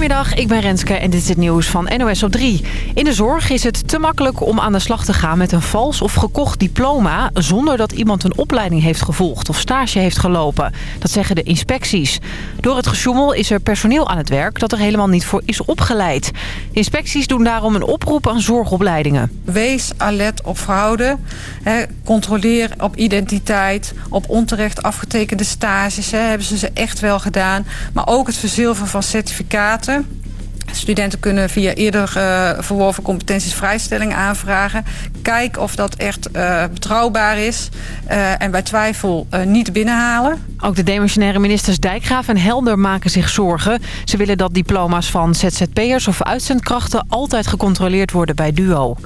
Goedemiddag, ik ben Renske en dit is het nieuws van NOS op 3. In de zorg is het te makkelijk om aan de slag te gaan met een vals of gekocht diploma... zonder dat iemand een opleiding heeft gevolgd of stage heeft gelopen. Dat zeggen de inspecties. Door het gesjoemel is er personeel aan het werk dat er helemaal niet voor is opgeleid. Inspecties doen daarom een oproep aan zorgopleidingen. Wees alert op fraude. Controleer op identiteit, op onterecht afgetekende stages. Hebben ze ze echt wel gedaan. Maar ook het verzilveren van certificaten. Studenten kunnen via eerder uh, verworven competenties vrijstelling aanvragen. Kijk of dat echt uh, betrouwbaar is. Uh, en bij twijfel niet binnenhalen. Ook de demissionaire ministers Dijkgraaf en Helder maken zich zorgen. Ze willen dat diploma's van ZZP'ers of uitzendkrachten... altijd gecontroleerd worden bij DUO.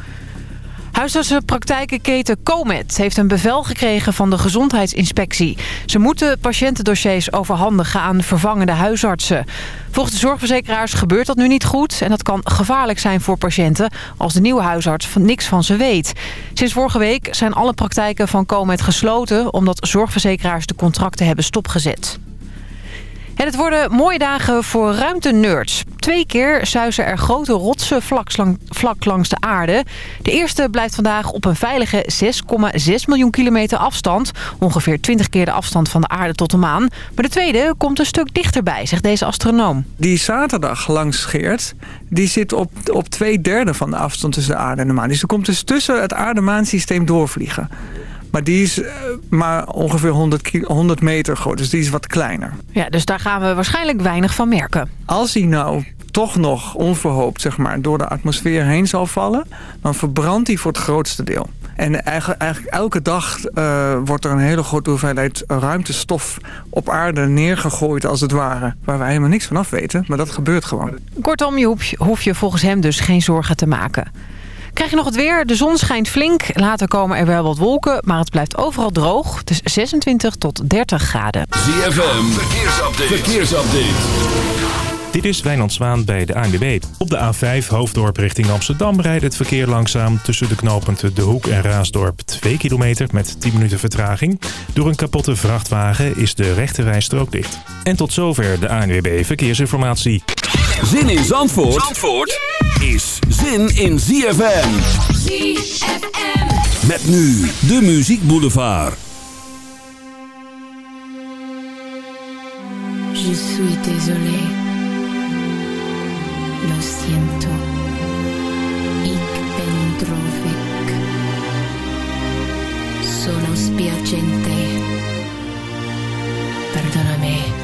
Huisartsenpraktijkenketen Comet heeft een bevel gekregen van de gezondheidsinspectie. Ze moeten patiëntendossiers overhandigen aan vervangende huisartsen. Volgens de zorgverzekeraars gebeurt dat nu niet goed... en dat kan gevaarlijk zijn voor patiënten als de nieuwe huisarts van niks van ze weet. Sinds vorige week zijn alle praktijken van Comet gesloten... omdat zorgverzekeraars de contracten hebben stopgezet. En het worden mooie dagen voor ruimtenerds. Twee keer zuizen er grote rotsen vlak langs de aarde. De eerste blijft vandaag op een veilige 6,6 miljoen kilometer afstand. Ongeveer 20 keer de afstand van de aarde tot de maan. Maar de tweede komt een stuk dichterbij, zegt deze astronoom. Die zaterdag langs Geert, die zit op, op twee derde van de afstand tussen de aarde en de maan. Dus er komt dus tussen het aarde-maansysteem doorvliegen. Maar die is maar ongeveer 100, 100 meter groot, dus die is wat kleiner. Ja, dus daar gaan we waarschijnlijk weinig van merken. Als hij nou toch nog onverhoopt zeg maar, door de atmosfeer heen zal vallen... dan verbrandt hij voor het grootste deel. En eigenlijk, eigenlijk elke dag uh, wordt er een hele grote hoeveelheid ruimtestof op aarde neergegooid als het ware. Waar wij helemaal niks van af weten, maar dat gebeurt gewoon. Kortom, je hoef je volgens hem dus geen zorgen te maken. Krijg je nog het weer. De zon schijnt flink. Later komen er wel wat wolken, maar het blijft overal droog. Het is 26 tot 30 graden. ZFM, verkeersupdate. verkeersupdate. Dit is Wijnand Zwaan bij de ANWB. Op de A5 Hoofddorp richting Amsterdam rijdt het verkeer langzaam... tussen de knooppunten De Hoek en Raasdorp 2 kilometer met 10 minuten vertraging. Door een kapotte vrachtwagen is de rechterrijstrook dicht. En tot zover de ANWB Verkeersinformatie. Zin in Zandvoort, Zandvoort is zin in ZFM. ZFM. Met nu de Muziek Boulevard. Je suis désolé. Lo siento. Ik ben droevig. Sono spiacente. Perdoname.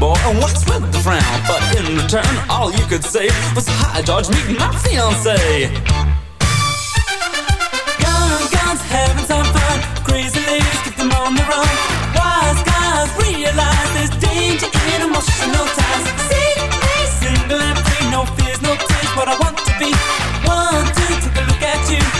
boy and walks with the frown. But in return, all you could say was, Hi, George, meet my fiance." Guns, guns, having some fun. Crazy ladies, keep them on the run. Wise guys realize there's danger in emotional ties. See, they single and free, no fears, no tears, what I want to be. One, two, take a look at you.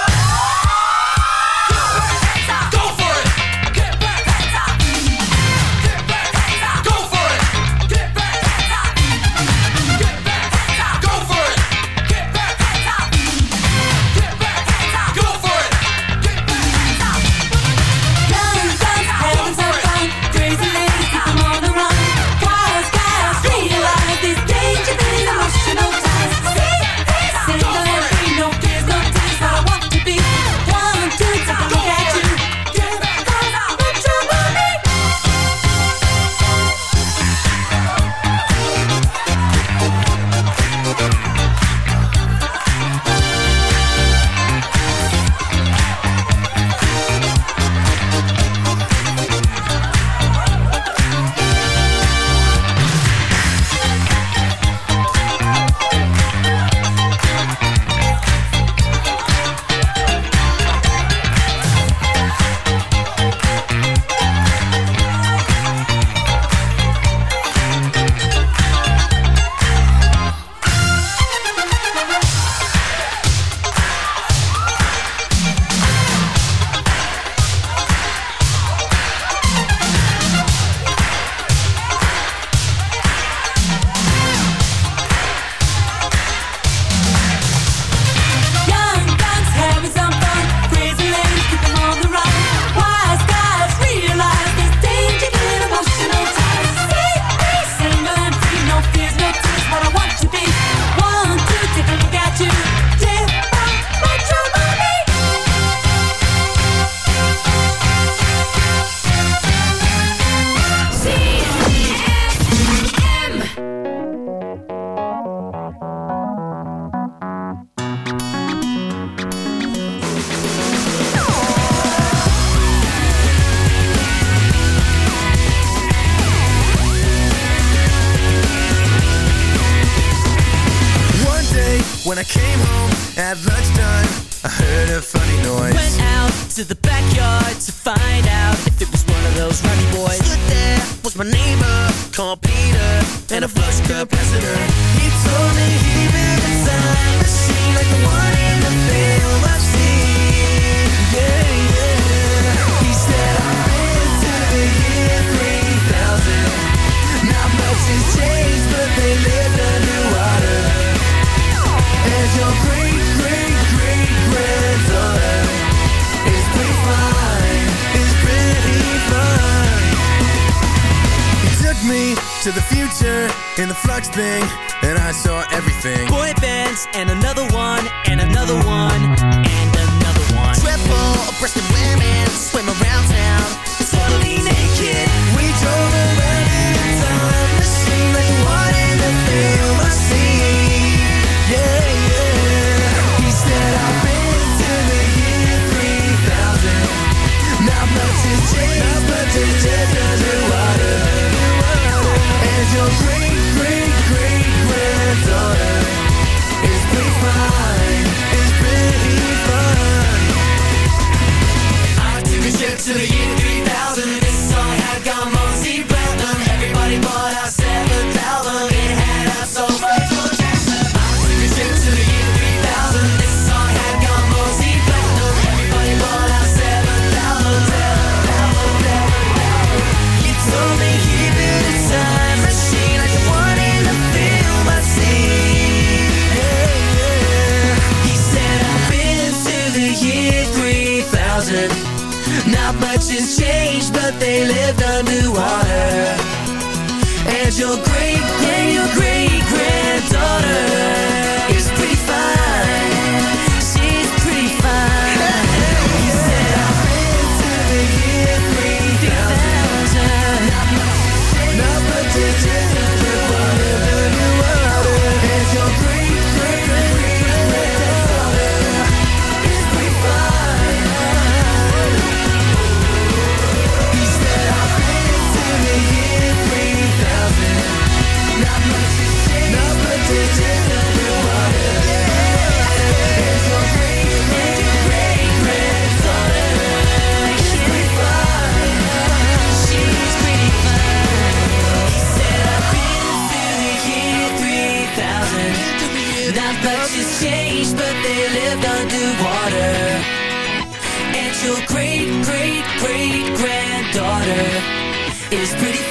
It was pretty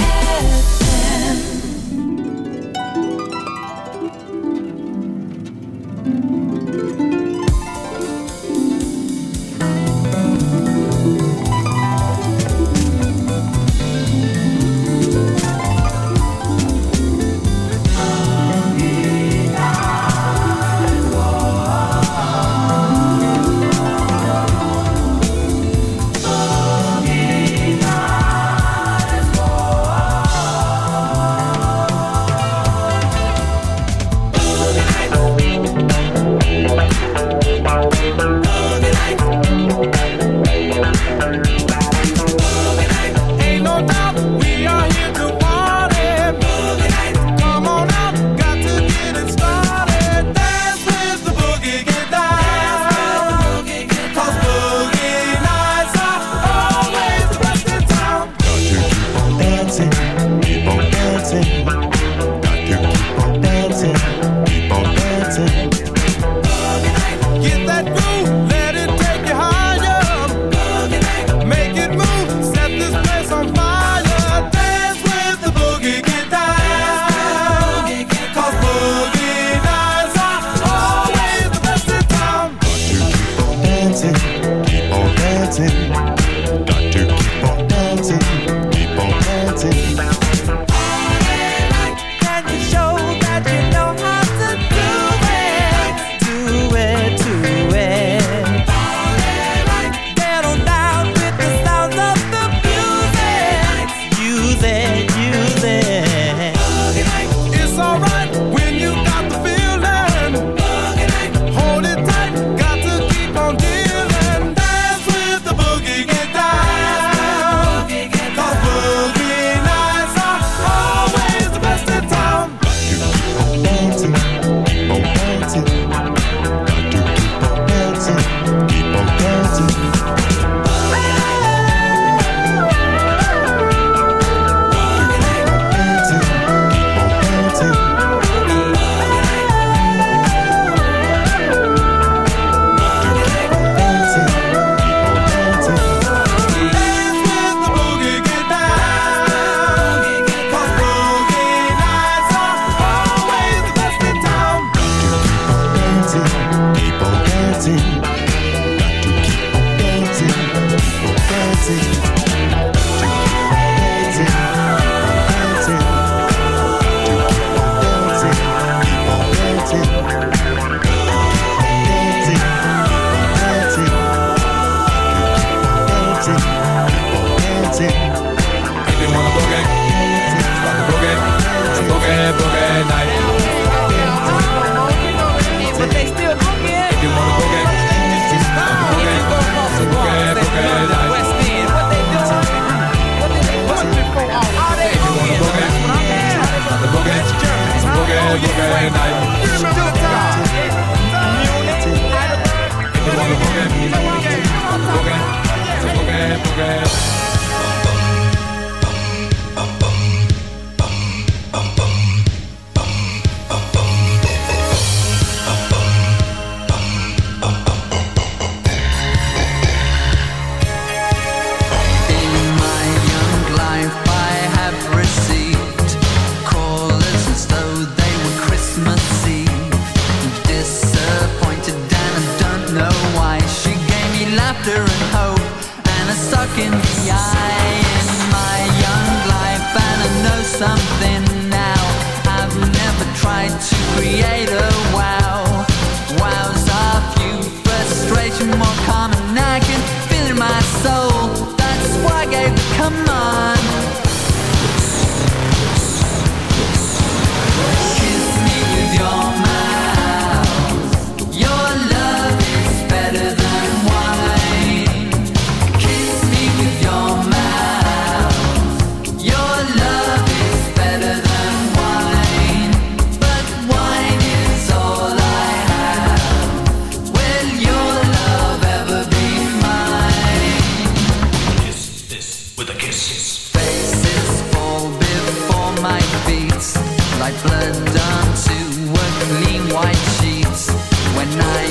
When I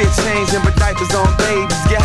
Shit changing, but diapers on babies. Yeah,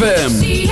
ZFM.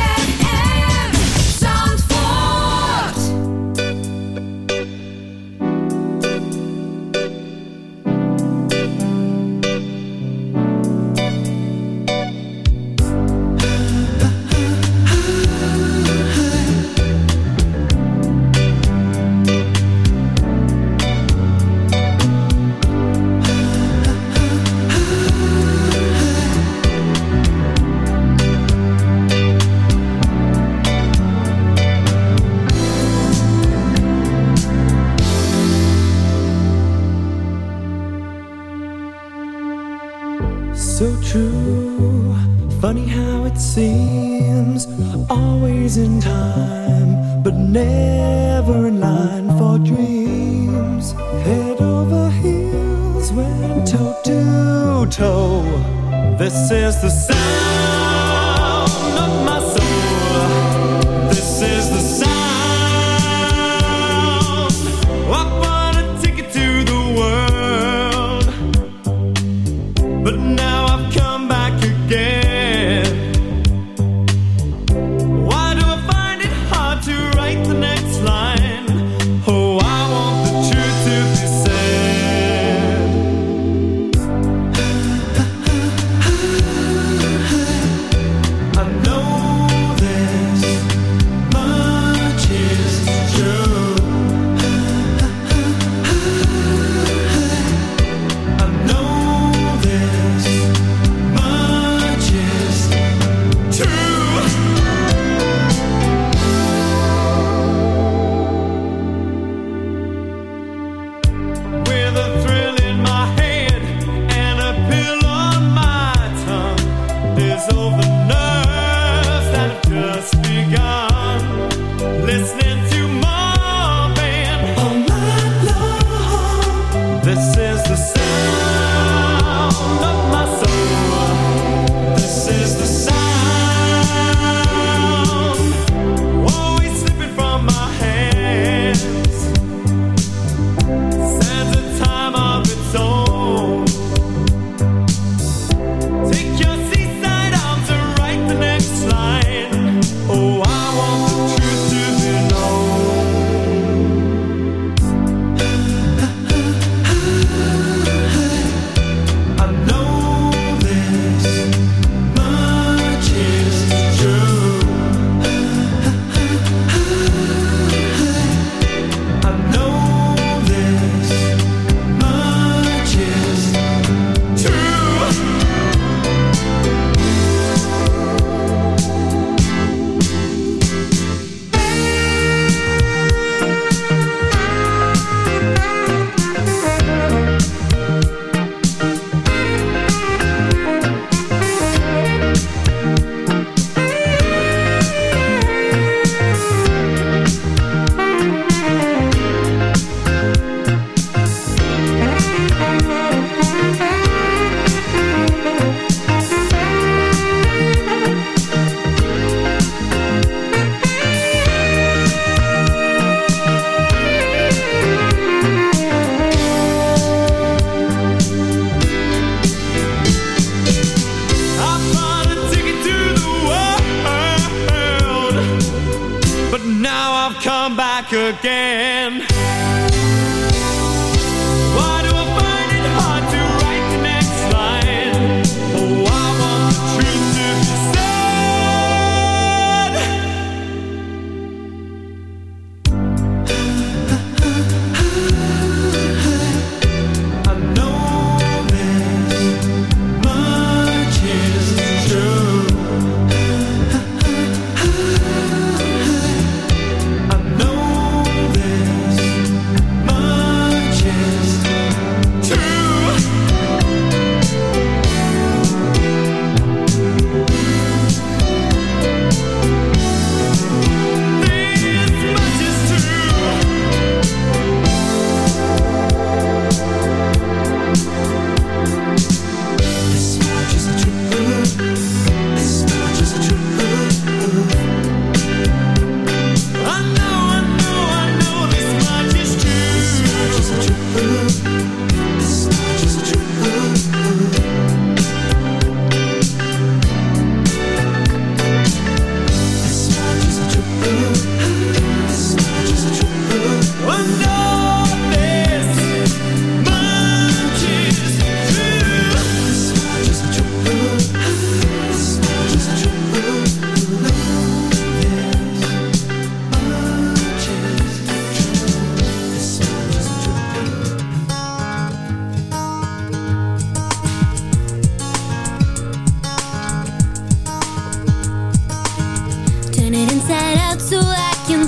again.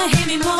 wanna me more.